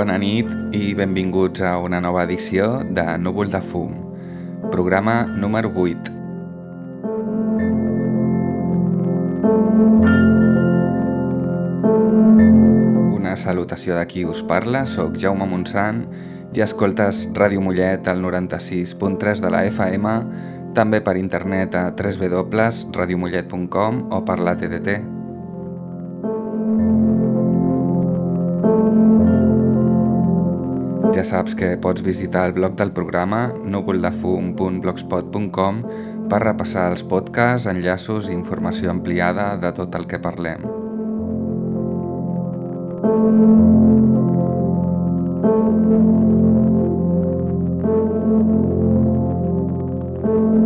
bona nit i benvinguts a una nova edició de Núvol de Fum, programa número 8. Una salutació de qui us parla, sóc Jaume Montsant i escoltes Ràdio Mollet al 96.3 de la FM, també per internet a www.radiomollet.com o per la TDT. Ja saps que pots visitar el blog del programa núvoldefum.blogspot.com per repassar els podcasts, enllaços i informació ampliada de tot el que parlem.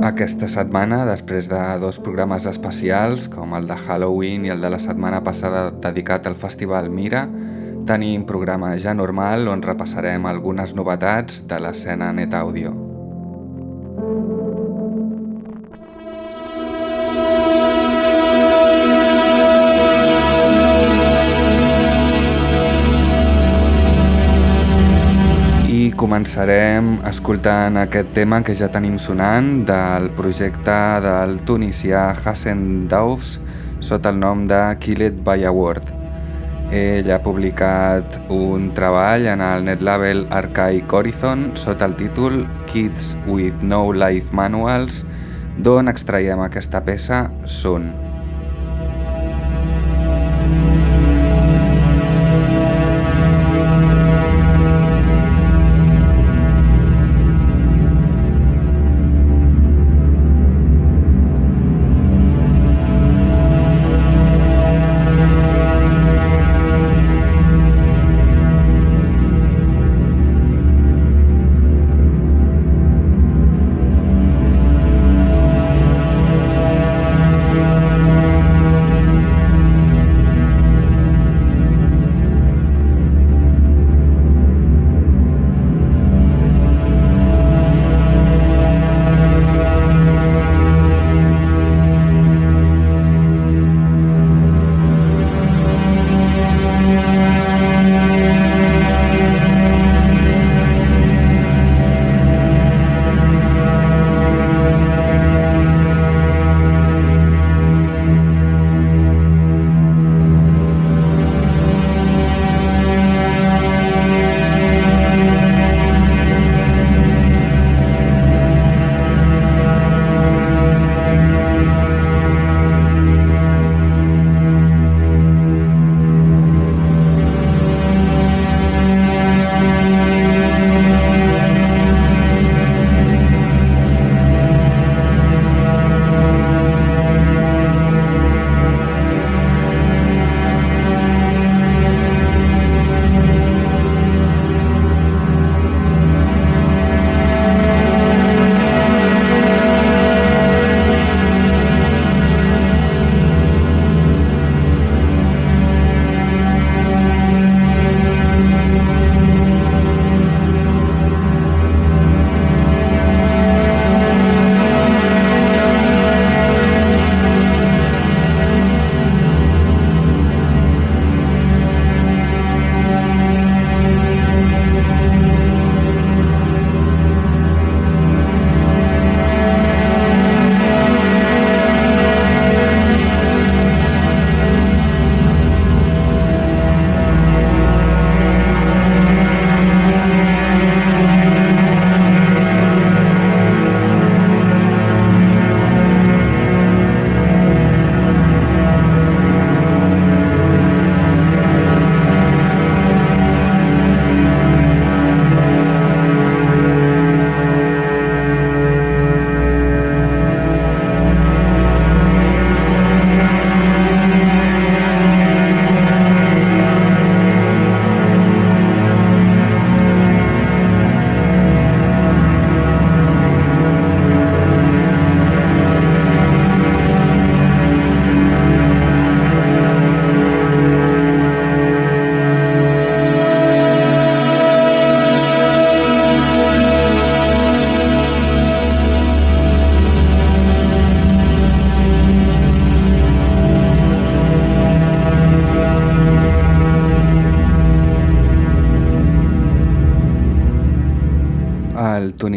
Aquesta setmana, després de dos programes especials, com el de Halloween i el de la setmana passada dedicat al Festival Mira, tenim programa ja normal on repassarem algunes novetats de l'escena net àudio. I començarem escoltant aquest tema que ja tenim sonant del projecte del tunisià Hassan Daufs sota el nom de Killed by a Word. Ell ha publicat un treball en el netlabel Archaic Horizon sota el títol Kids with No Life Manuals, d'on extraiem aquesta peça Sun.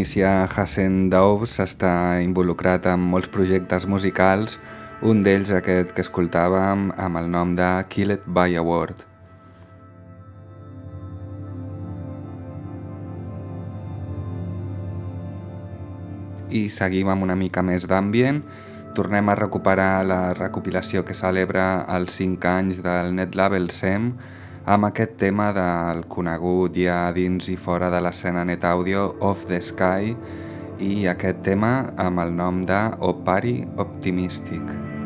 Tunisià Hassan Daouz està involucrat en molts projectes musicals, un d'ells aquest que escoltàvem amb el nom de Killed by a Word. I seguim amb una mica més d'ambient, tornem a recuperar la recopilació que celebra els 5 anys del Net Label SEM amb aquest tema del conegut ja dins i fora de l'escena net àudio Off the Sky i aquest tema amb el nom de Opari Optimistic.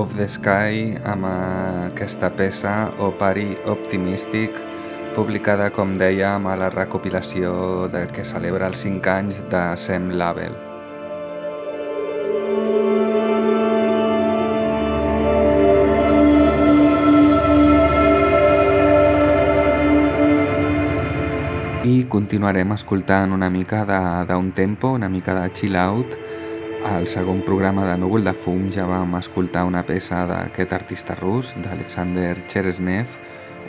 Of the Sky amb aquesta peça Opari Optimistic publicada com deia a la recopilació de que celebra els 5 anys de Sem Label. I continuarem escoltant una mica d'un tempo, una mica de chill out al segon programa de Núvol de Fum ja vam escoltar una peça d'aquest artista rus, d'Alexander Cheresnev,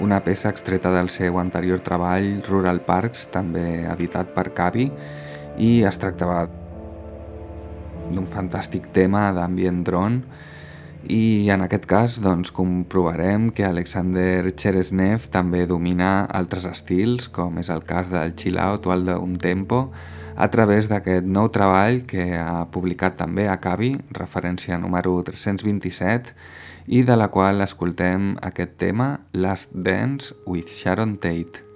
una peça extreta del seu anterior treball, Rural Parks, també editat per Cavi, i es tractava d'un fantàstic tema d'ambient drone. I en aquest cas doncs, comprovarem que Alexander Cheresnev també domina altres estils, com és el cas del chill out o el d'un tempo, a través d'aquest nou treball que ha publicat també a Cavi, referència número 327, i de la qual escoltem aquest tema Last Dance with Sharon Tate.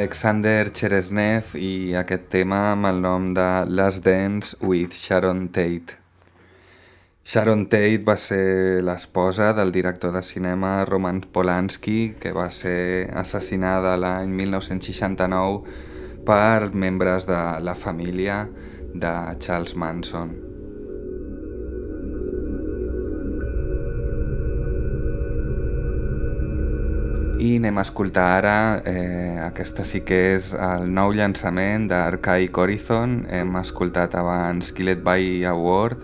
Alexander Cheresnev i aquest tema amb el nom de Last Dance with Sharon Tate. Sharon Tate va ser l'esposa del director de cinema Roman Polanski, que va ser assassinada l'any 1969 per membres de la família de Charles Manson. I anem a escoltar ara, eh, aquesta sí que és el nou llançament d'Arcaic Horizon. Hem escoltat abans Killet by Award,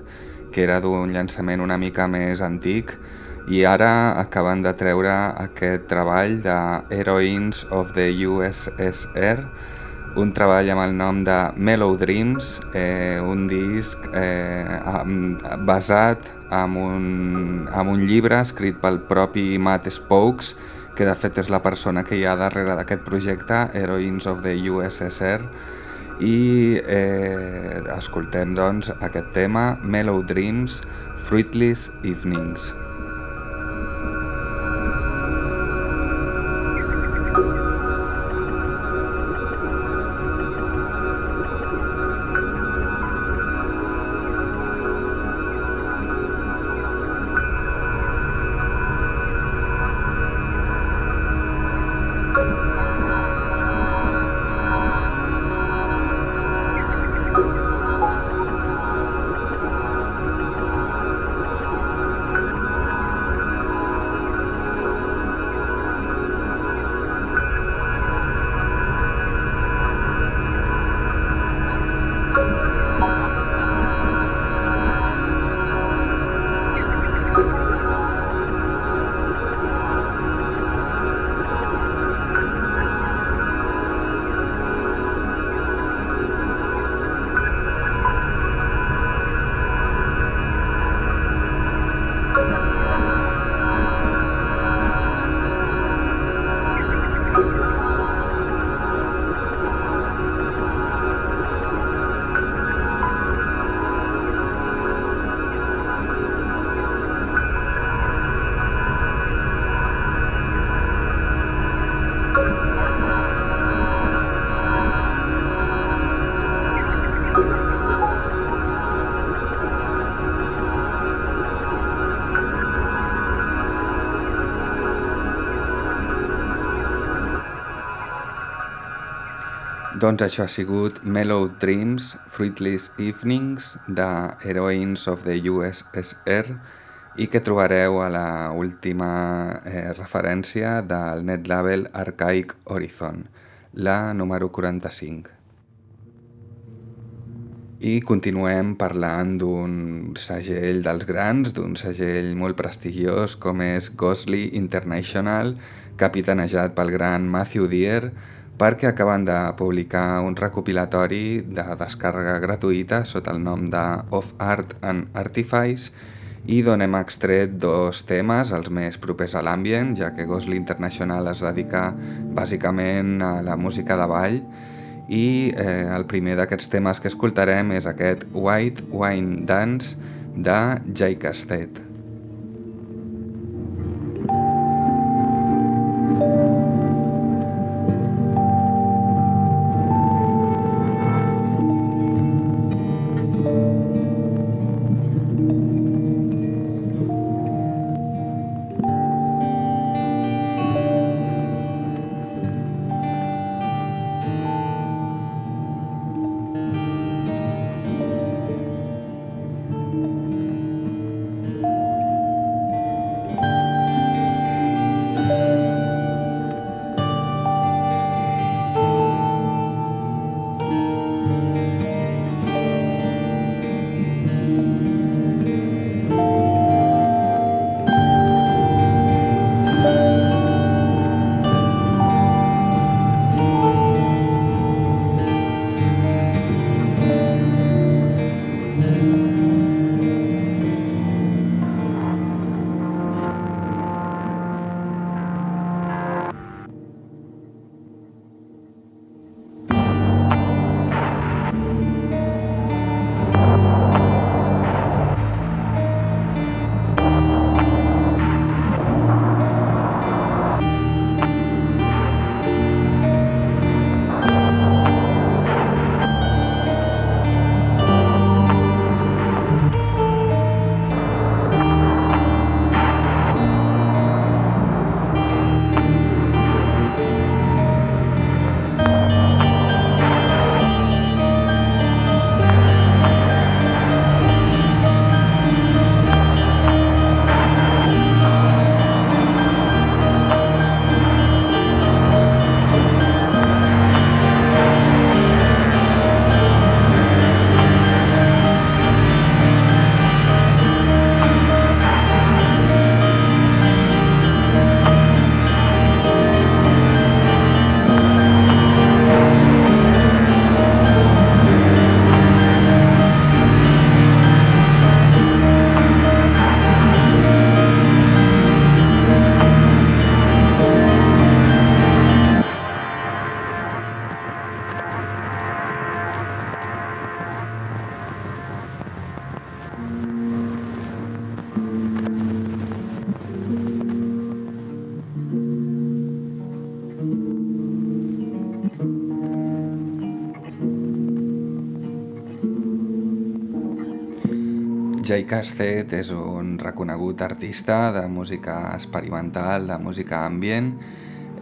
que era d'un llançament una mica més antic, i ara acaben de treure aquest treball de Heroines of the USSR, un treball amb el nom de Mellow Dreams, eh, un disc eh, basat en un, en un llibre escrit pel propi Matt Spokes, que de fet és la persona que hi ha darrere d'aquest projecte, Heroines of the USSR, i eh, escoltem doncs aquest tema, Mellow Dreams, Fruitless Evenings. Doncs això ha sigut Mellow Dreams, Fruitless Evenings de Heroines of the USSR i que trobareu a la última eh, referència del net label Archaic Horizon, la número 45. I continuem parlant d'un segell dels grans, d'un segell molt prestigiós com és Ghostly International, capitanejat pel gran Matthew Deere, perquè acaben de publicar un recopilatori de descàrrega gratuïta sota el nom de Of Art and Artifice i d'on hem extret dos temes, els més propers a l'ambient, ja que Ghostly International es dedica bàsicament a la música de ball i eh, el primer d'aquests temes que escoltarem és aquest White Wine Dance de Jake Estate. Castet és un reconegut artista de música experimental, de música ambient.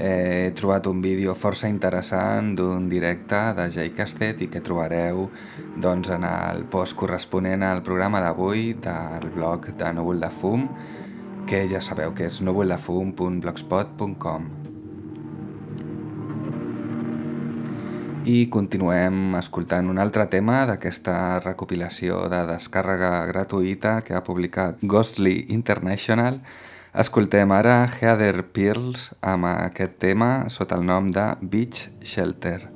He trobat un vídeo força interessant d'un directe de Jay Castet i que trobareu doncs, en el post corresponent al programa d'avui del blog de Núvol de Fum, que ja sabeu que és núvoldefum.blogspot.com. i continuem escoltant un altre tema d'aquesta recopilació de descàrrega gratuïta que ha publicat Ghostly International. Escoltem ara Heather Pearls amb aquest tema sota el nom de Beach Shelter.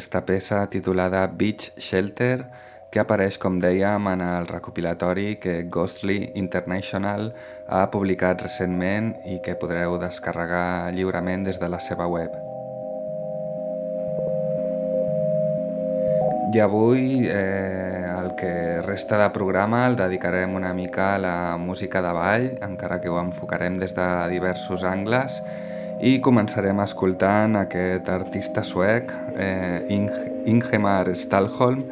Aquesta peça titulada Beach Shelter que apareix, com dèiem, en el recopilatori que Ghostly International ha publicat recentment i que podreu descarregar lliurement des de la seva web. I avui eh, el que resta de programa el dedicarem una mica a la música de ball, encara que ho enfocarem des de diversos angles, i començarem escoltant aquest artista suec, eh, Ingemar Stalholm,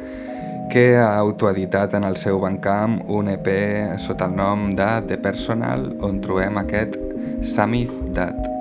que ha autoeditat en el seu bancamp un EP sota el nom de The Personal, on trobem aquest Samith Dat.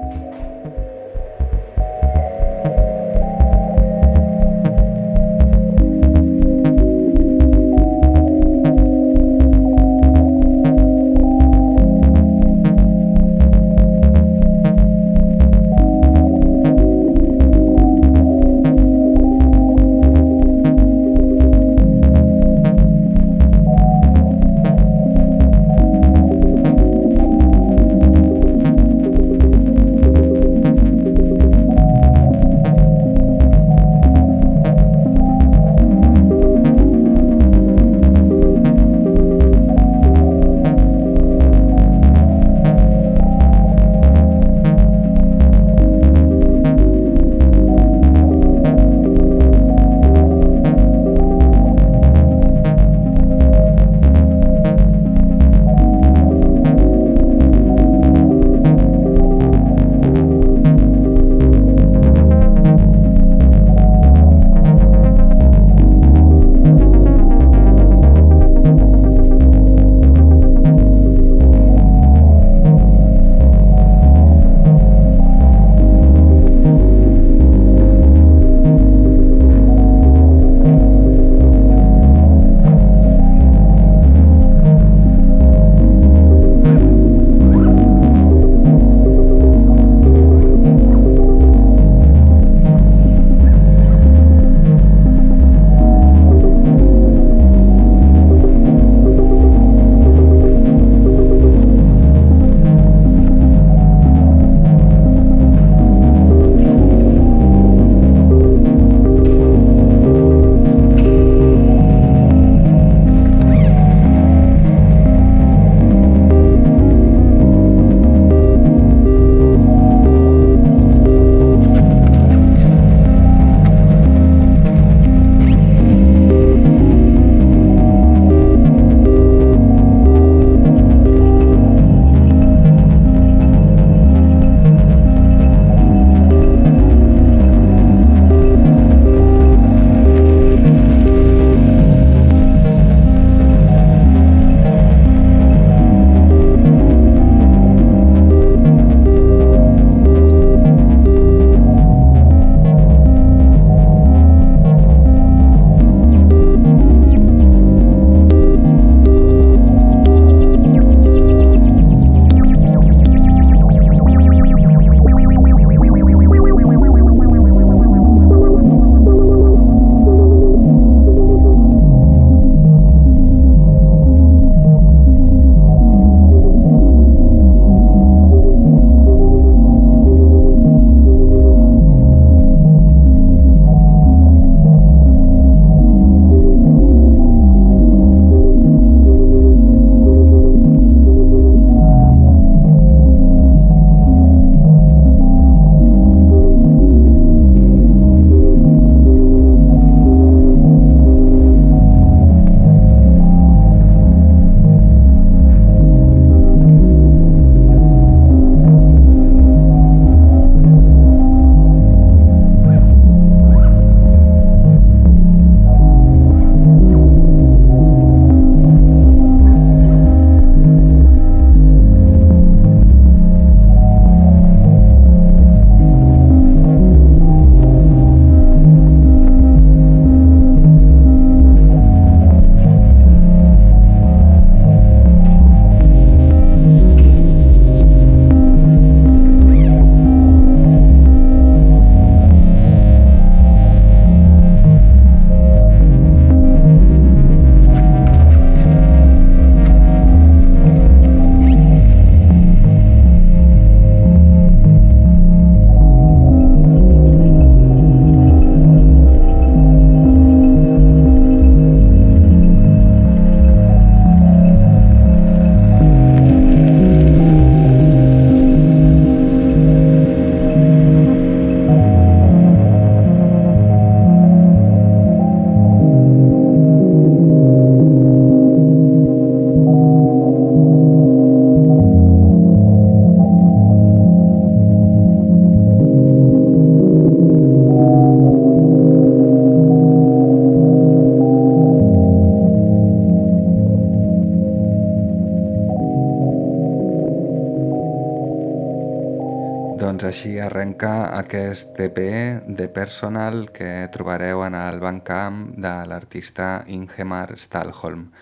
Arrenca aquest EP de Personal que trobareu en el Bandcamp de l'artista Ingemar Stalholm.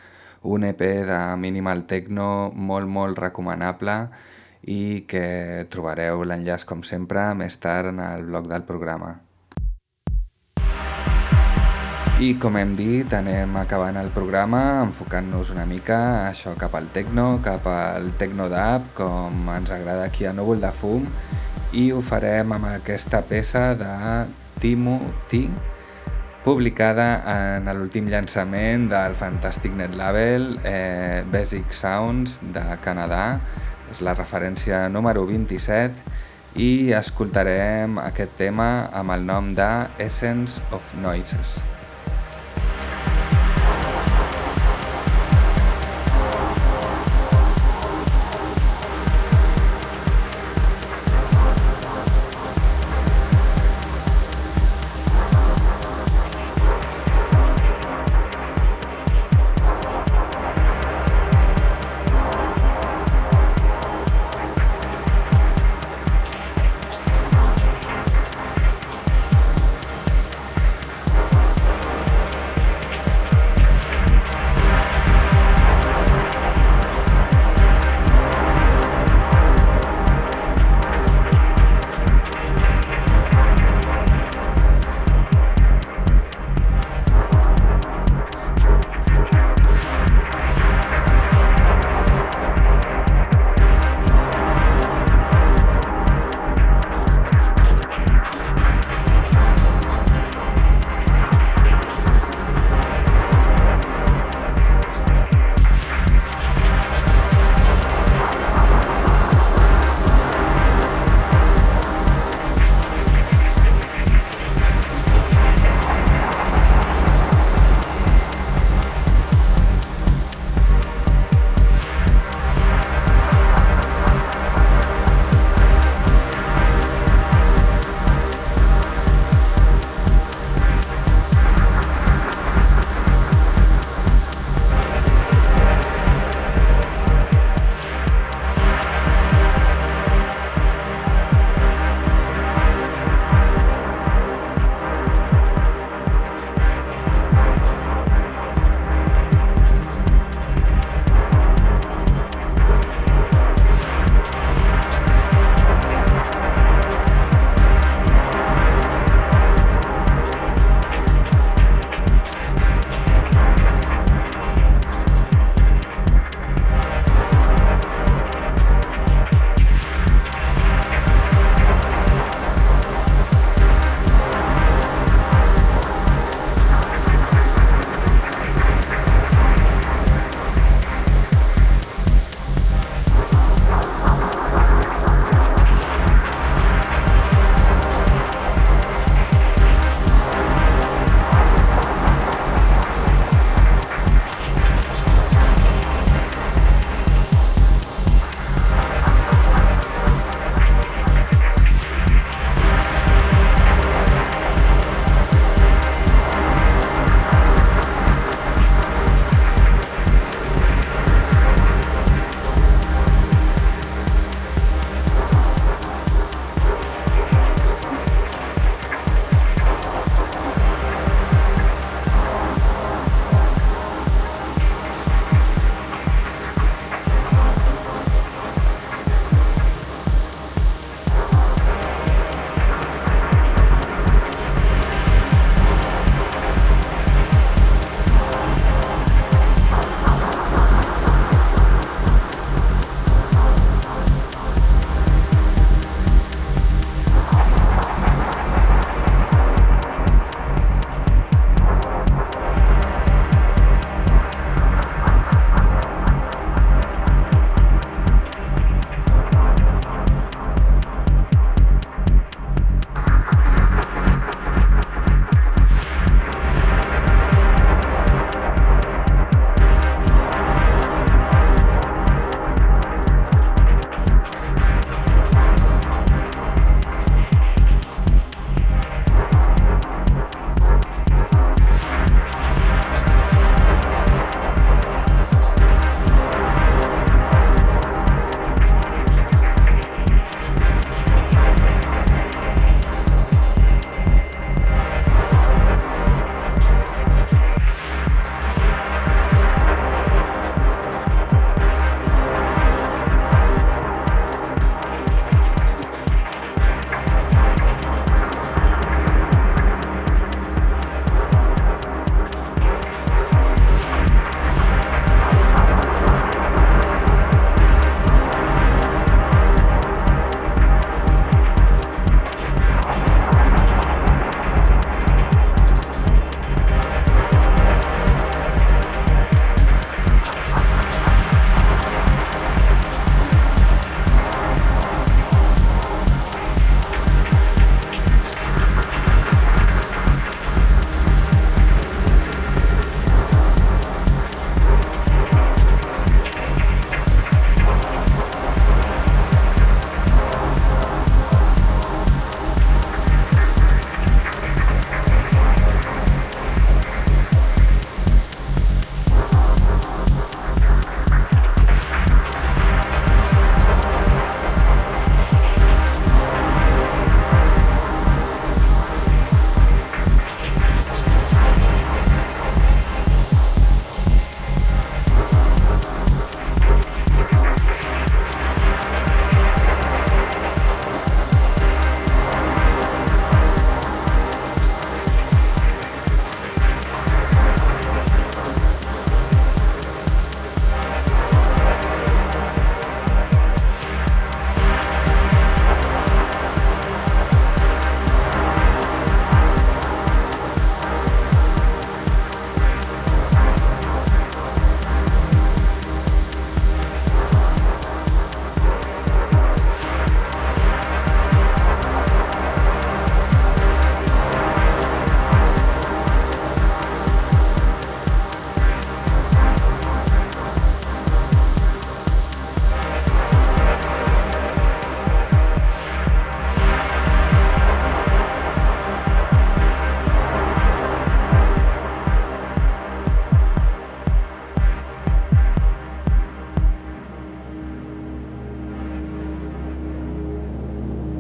Un EP de minimal techno molt molt recomanable i que trobareu l'enllaç com sempre més tard en el blog del programa. I com hem dit, anem acabant el programa enfocant-nos una mica això cap al techno, cap al techno d'app, com ens agrada aquí a Núvol de Fum, i ho farem amb aquesta peça de Timo T, publicada en l'últim llançament del fantàstic net label eh, Basic Sounds de Canadà. És la referència número 27 i escoltarem aquest tema amb el nom de Essence of Noises.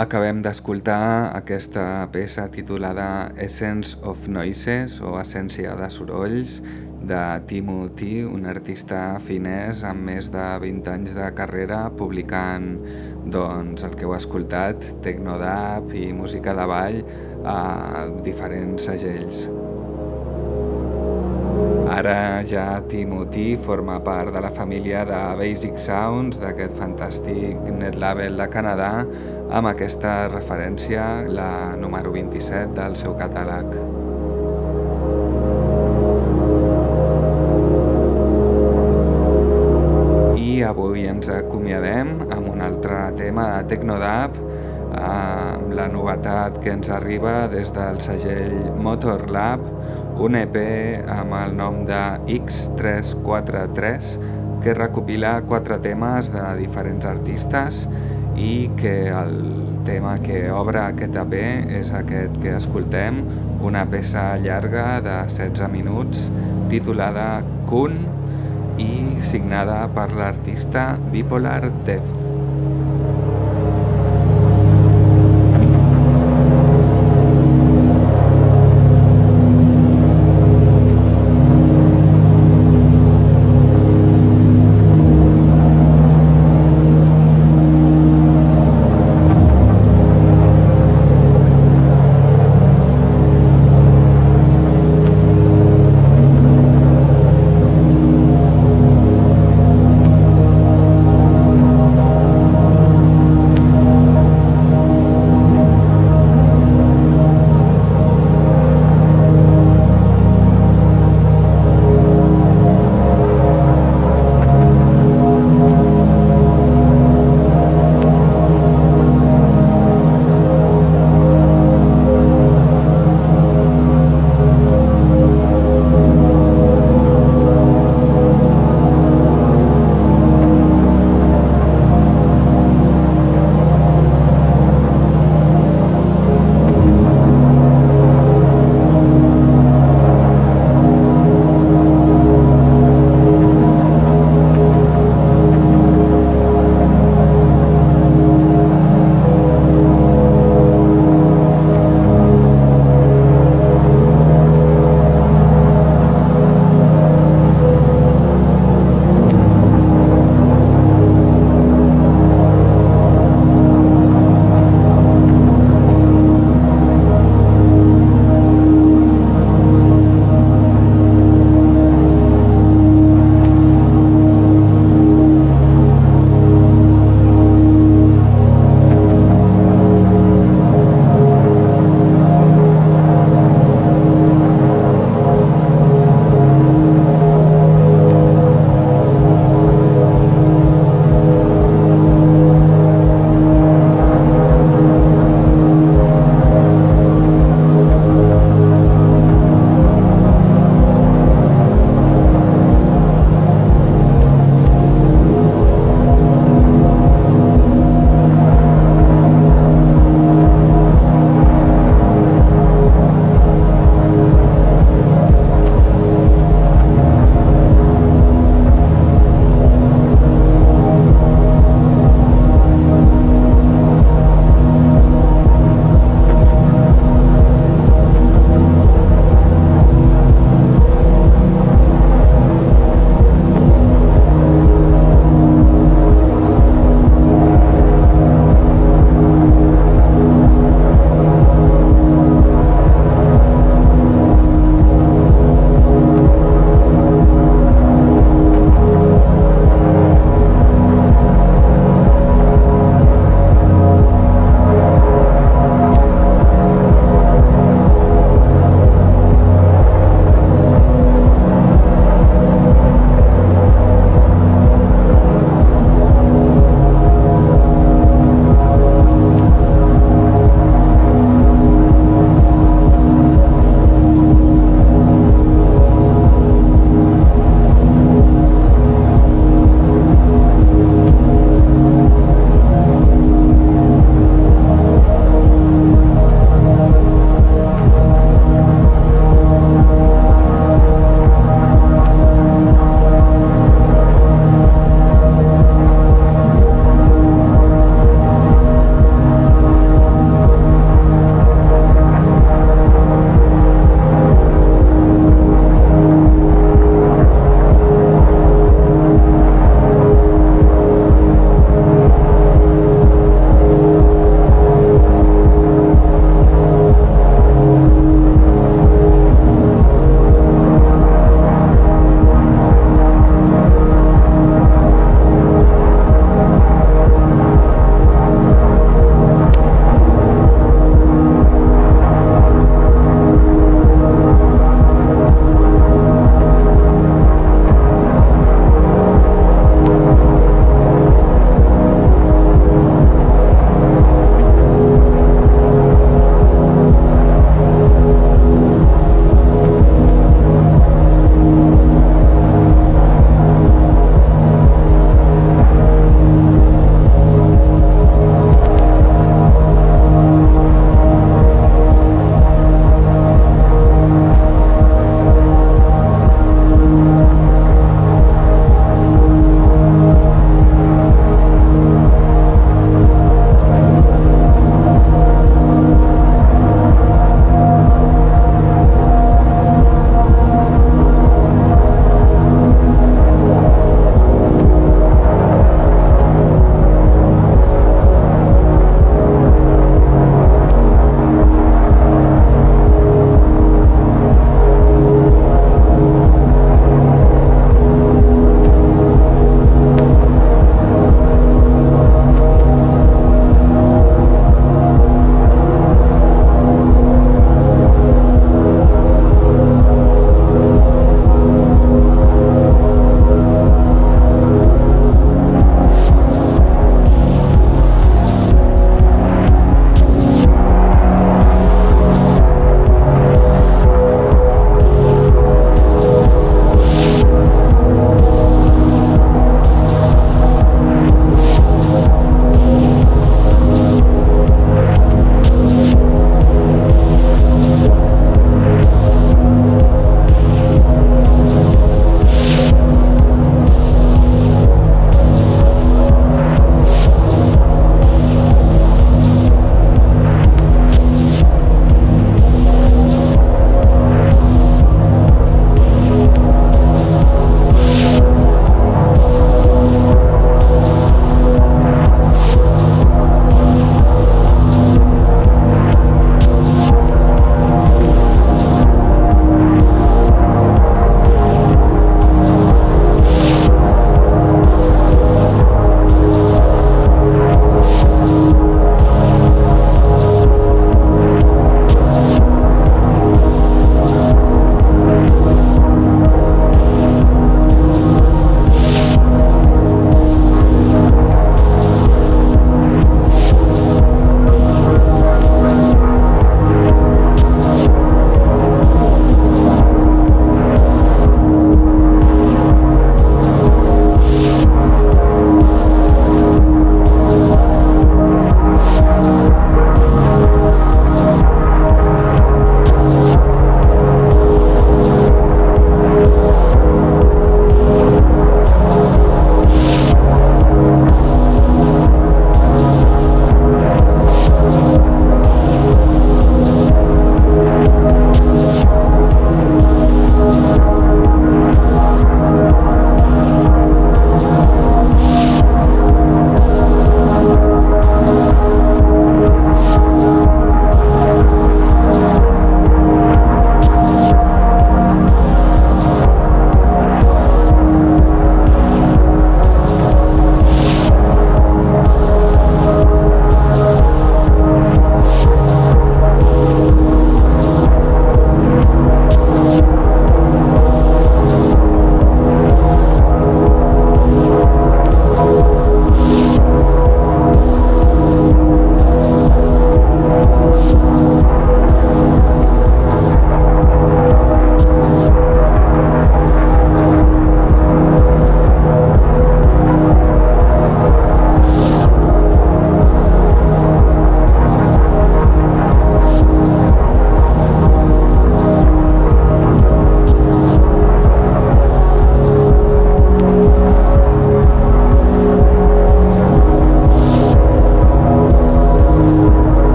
Acabem d'escoltar aquesta peça titulada Essence of Noises o Essència de Sorolls de Timothy, un artista finès amb més de 20 anys de carrera publicant doncs, el que heu escoltat, Tecnodap i música de ball a diferents segells. Ara ja Timothy forma part de la família de Basic Sounds, d'aquest fantàstic net label de Canadà, amb aquesta referència, la número 27 del seu catàleg. I avui ens acomiadem amb un altre tema de Tecnodab, amb la novetat que ens arriba des del segell Motor Lab, un EP amb el nom de X343 que recopila quatre temes de diferents artistes i que el tema que obre aquest EP és aquest que escoltem, una peça llarga de 16 minuts titulada Kun i signada per l'artista Bipolar Deft.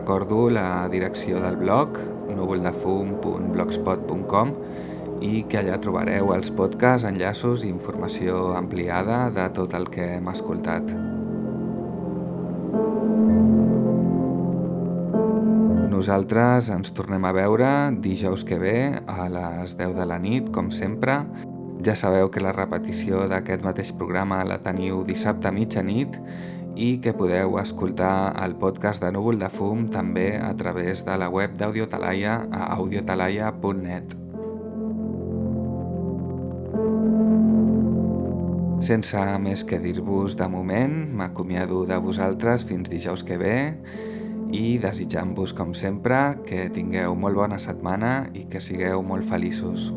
Recordo la direcció del blog núvoldefum.blogspot.com i que allà trobareu els podcasts, enllaços i informació ampliada de tot el que hem escoltat. Nosaltres ens tornem a veure dijous que ve a les 10 de la nit, com sempre. Ja sabeu que la repetició d'aquest mateix programa la teniu dissabte a mitjanit i que podeu escoltar el podcast de Núvol de Fum també a través de la web d'Audiotalaia a audiotalaia.net. Sense més que dir-vos de moment, m'acomiado de vosaltres fins dijous que ve i desitjant-vos, com sempre, que tingueu molt bona setmana i que sigueu molt feliços.